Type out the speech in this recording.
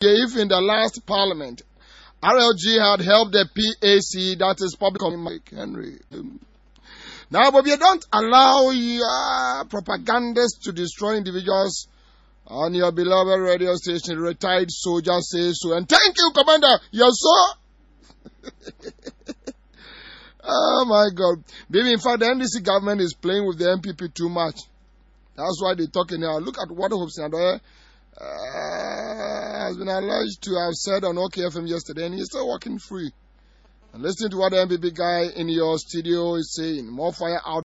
if in the last parliament RLG had helped the PAC, that is public Mike Henry. Now, but you don't allow your propagandists to destroy individuals on your beloved radio station. Retired soldier says so. And thank you, Commander. You're so. oh my God. Maybe in fact, the NDC government is playing with the NPP too much. That's why they're talking now. Look at what Hobson uh, has been alleged to have said on OKFM yesterday, and he's still walking free. And listen to what the NPP guy in your studio is saying. More fire out.